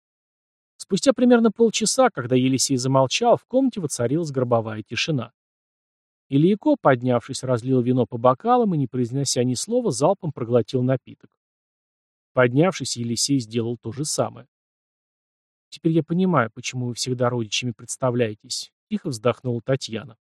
Спустя примерно полчаса, когда Елисей замолчал, в комнате воцарилась гробовая тишина. Ильяко, поднявшись, разлил вино по бокалам и, не произнося ни слова, залпом проглотил напиток. Поднявшись, Елисей сделал то же самое. «Теперь я понимаю, почему вы всегда родичами представляетесь. Тихо вздохнула Татьяна.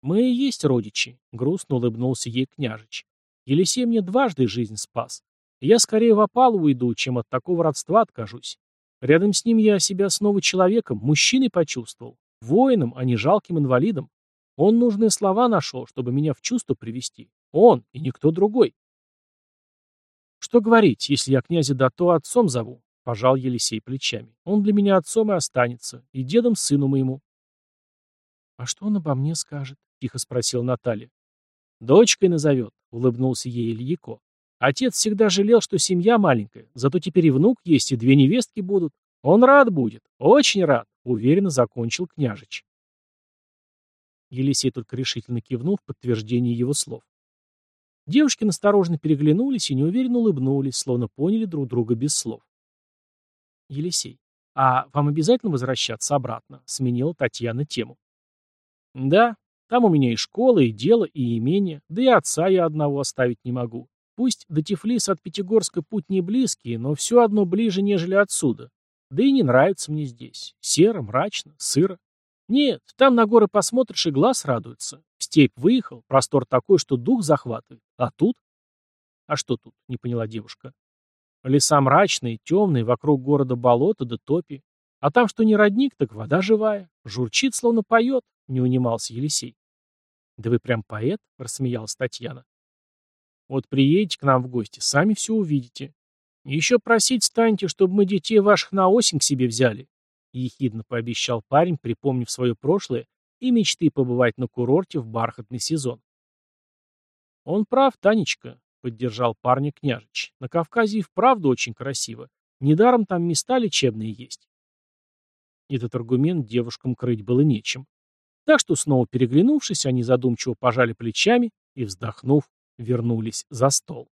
«Мы и есть родичи», — грустно улыбнулся ей княжич. «Елисей мне дважды жизнь спас. Я скорее в опалу уйду, чем от такого родства откажусь. Рядом с ним я себя снова человеком, мужчиной почувствовал, воином, а не жалким инвалидом. Он нужные слова нашел, чтобы меня в чувство привести. Он и никто другой. Что говорить, если я князя Дато отцом зову? Пожал Елисей плечами. Он для меня отцом и останется, и дедом сыну моему. «А что он обо мне скажет?» — тихо спросил Наталья. «Дочкой назовет», — улыбнулся ей Ильяко. «Отец всегда жалел, что семья маленькая, зато теперь и внук есть, и две невестки будут. Он рад будет, очень рад», — уверенно закончил княжич. Елисей только решительно кивнул в подтверждение его слов. Девушки настороженно переглянулись и неуверенно улыбнулись, словно поняли друг друга без слов. «Елисей, а вам обязательно возвращаться обратно?» — сменила Татьяна тему. Да, там у меня и школа, и дело, и имение, да и отца я одного оставить не могу. Пусть до Тифлиса от Пятигорска путь не близкий, но все одно ближе, нежели отсюда. Да и не нравится мне здесь. Серо, мрачно, сыро. Нет, там на горы посмотришь и глаз радуется. В степь выехал, простор такой, что дух захватывает. А тут? А что тут? Не поняла девушка. Леса мрачные, темные, вокруг города болото да топи. А там что не родник, так вода живая. Журчит, словно поет, не унимался Елисей. Да вы прям поэт, рассмеялась Татьяна. Вот приедете к нам в гости, сами все увидите. Еще просить станете, чтобы мы детей ваших на осень к себе взяли. Ехидно пообещал парень, припомнив свое прошлое и мечты побывать на курорте в бархатный сезон. Он прав, Танечка, поддержал парня княжич. На Кавказе и вправду очень красиво. Недаром там места лечебные есть. Этот аргумент девушкам крыть было нечем. Так что, снова переглянувшись, они задумчиво пожали плечами и, вздохнув, вернулись за стол.